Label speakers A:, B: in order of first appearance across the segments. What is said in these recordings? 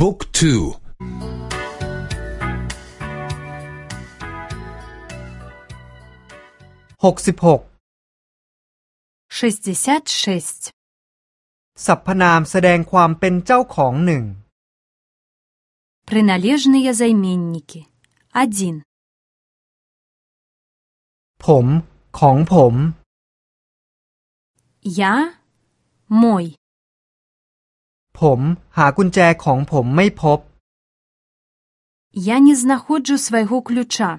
A: บุ๊กทู
B: หกสิบหก
C: шестьдесят шесть
B: สรรพนามแสดงความเป็นเจ้าของหนึ่ง
C: приналежные заименники один
B: ผม ของผม
C: я мой
B: ผมหากุญแจของผมไม่พบ
C: я не знаходжу свайго ключа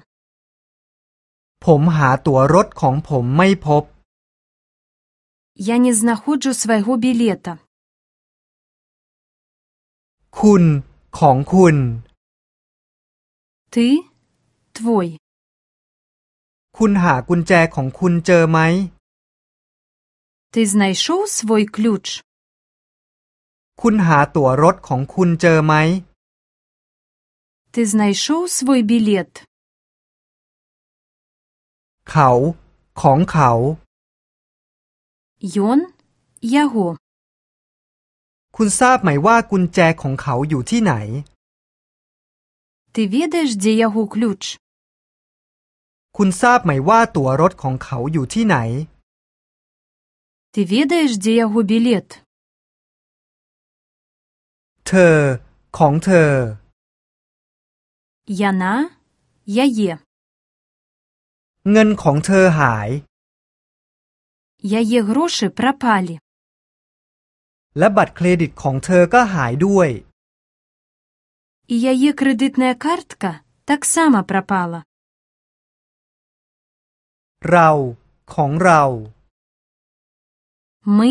B: ผมหาตั๋วรถของผมไม่พบ
C: я не знаходжу свайго білета
B: คุณ ของคุณ
C: ты твой
B: คุณหากุญแจของคุณเจอไหม
C: ты знайшоў свой ключ
B: คุณหาตั๋วรถของคุณเจอไหม
C: ты знайшоў свой білет
B: เขา ของเขา
C: ён яго
B: คุณทราบไหมว่ากุญแจของเขาอยู่ที่ไหน
C: ты ведаеш дзе яго ключ
B: คุณทราบไหมว่าตั๋วรถของเขาอยู่ที่ไหน
C: ты ведаеш дзе яго білет
B: เธอ ของเธอ
C: яна яе
B: เงินของเธอหาย
C: яе грошы прапалі
B: และบัตรเครดิตของเธอก็หายด้วย
C: і яе крэдытная картка таксама прапала
B: เรา ของเรา
C: мы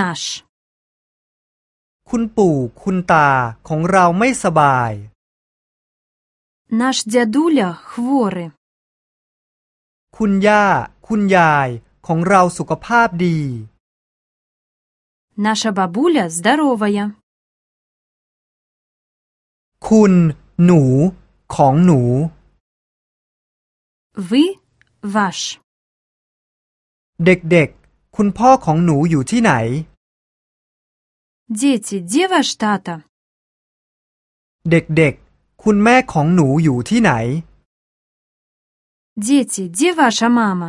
C: наш
B: คุณปู่ คุณตา ของเราไม่สบาย
C: наш дзядуля хворы
B: คุณย่า คุณยาย ของเราสุขภาพดี
C: наша бабуля здаровая
B: คุณ หนู ของหนู
C: вы ваш
B: เด็กๆ คุณพ่อของหนูอยู่ที่ไหน
C: дети дзе ваш тата
B: เด็กๆ คุณแม่ของหนูอยู่ที่ไหน
C: дети дзе ваша мама